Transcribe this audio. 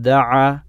daca